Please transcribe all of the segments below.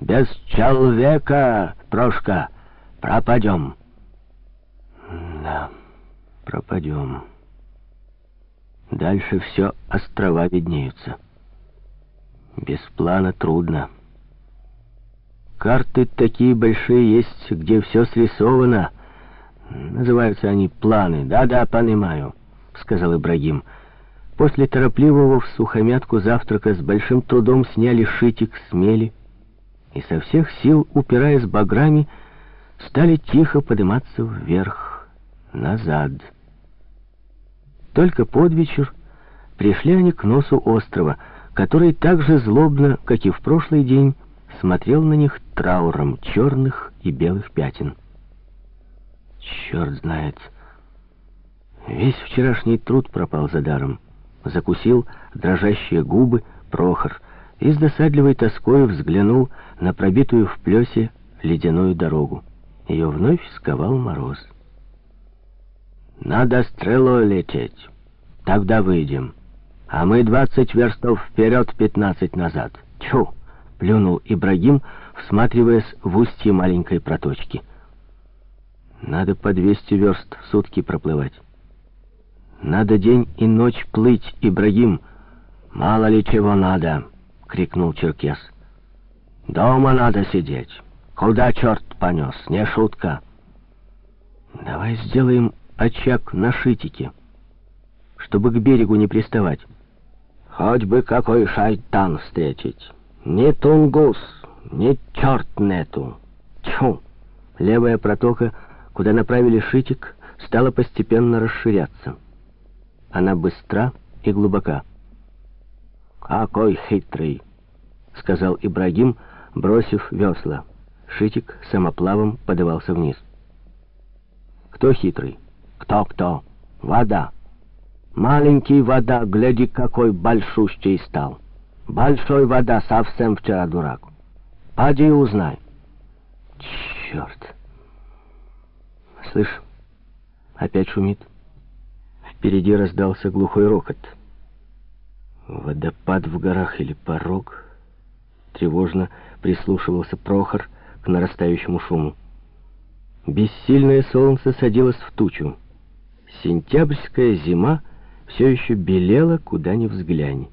Без человека, Прошка, пропадем. Да, пропадем. Дальше все острова виднеются. Без плана трудно. Карты такие большие есть, где все срисовано. Называются они планы. Да-да, понимаю, сказал Ибрагим. После торопливого в сухомятку завтрака с большим трудом сняли шитик с мели и со всех сил, упираясь баграми, стали тихо подниматься вверх, назад. Только под вечер пришли они к носу острова, который так же злобно, как и в прошлый день, смотрел на них трауром черных и белых пятен. Черт знает, весь вчерашний труд пропал за даром. Закусил дрожащие губы Прохор и с досадливой тоской взглянул на пробитую в плесе ледяную дорогу. Ее вновь сковал мороз. «Надо стрелой лететь. Тогда выйдем. А мы двадцать верстов вперед, пятнадцать назад. Тьфу!» — плюнул Ибрагим, всматриваясь в устье маленькой проточки. «Надо по двести верст в сутки проплывать. Надо день и ночь плыть, Ибрагим. Мало ли чего надо!» — крикнул Черкес. «Дома надо сидеть. Куда черт понес? Не шутка!» «Давай сделаем очаг на шитике, чтобы к берегу не приставать». «Хоть бы какой шайтан встретить!» Ни тунгус, ни черт нету. Тьфу! Левая протока, куда направили шитик, стала постепенно расширяться. Она быстра и глубока. «Какой хитрый!» — сказал Ибрагим, бросив весла. Шитик самоплавом подавался вниз. «Кто хитрый?» «Кто-кто? Вода. Маленький вода, гляди, какой большущий стал!» Большой вода совсем вчера дурак. Поди узнай. Черт. Слышь, опять шумит. Впереди раздался глухой рокот. Водопад в горах или порог? Тревожно прислушивался Прохор к нарастающему шуму. Бессильное солнце садилось в тучу. Сентябрьская зима все еще белела, куда ни взглянь.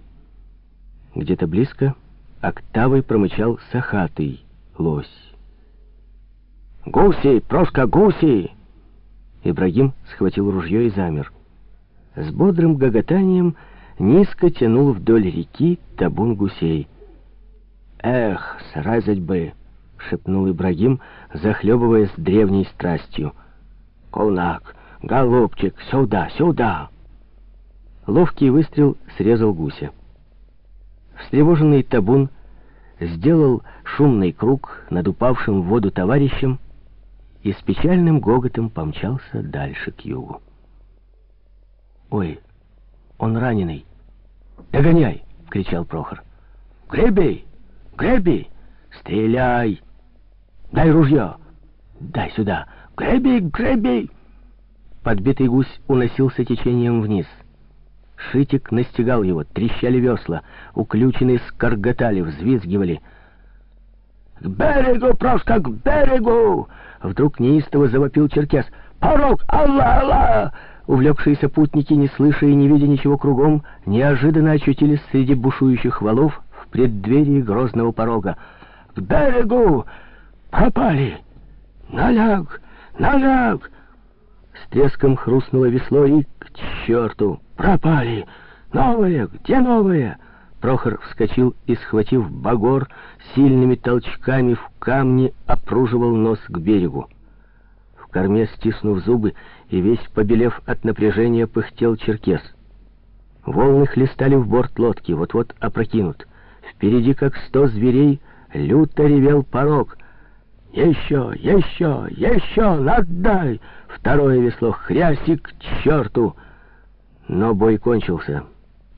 Где-то близко октавой промычал сахатый лось. «Гуси! Прошка, гуси!» Ибрагим схватил ружье и замер. С бодрым гоготанием низко тянул вдоль реки табун гусей. «Эх, сразить бы!» — шепнул Ибрагим, захлебываясь древней страстью. «Кулак, голубчик, сюда, сюда!» Ловкий выстрел срезал гуся. Встревоженный табун сделал шумный круг над упавшим в воду товарищем и с печальным гоготом помчался дальше к югу. «Ой, он раненый! Догоняй!» — кричал Прохор. «Греби! Греби! Стреляй! Дай ружье! Дай сюда! Греби! Греби!» Подбитый гусь уносился течением вниз — Шитик настигал его, трещали весла, уключенные скорготали, взвизгивали. «К берегу, Прошка, к берегу!» Вдруг неистово завопил черкес. «Порог! Алла, Алла!» Увлекшиеся путники, не слыша и не видя ничего кругом, неожиданно очутились среди бушующих валов в преддверии грозного порога. «К берегу! Пропали! Наляг! Наляг!» С треском хрустнуло весло и к черту! Пропали! Новые! Где новые?» Прохор вскочил и, схватив багор, сильными толчками в камни опруживал нос к берегу. Корме, стиснув зубы и весь побелев от напряжения, пыхтел черкес. Волны хлестали в борт лодки, вот-вот опрокинут. Впереди, как сто зверей, люто ревел порог. «Еще! Еще! Еще! Надай!» Второе весло хрясик к черту! Но бой кончился.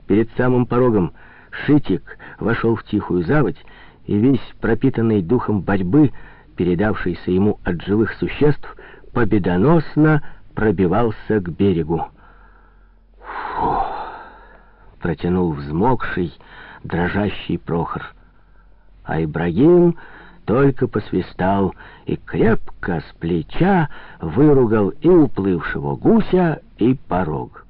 Перед самым порогом Шитик вошел в тихую заводь, и весь пропитанный духом борьбы, передавшийся ему от живых существ, победоносно пробивался к берегу. «Фу!» — протянул взмокший, дрожащий Прохор. А Ибрагим только посвистал и крепко с плеча выругал и уплывшего гуся, и порог.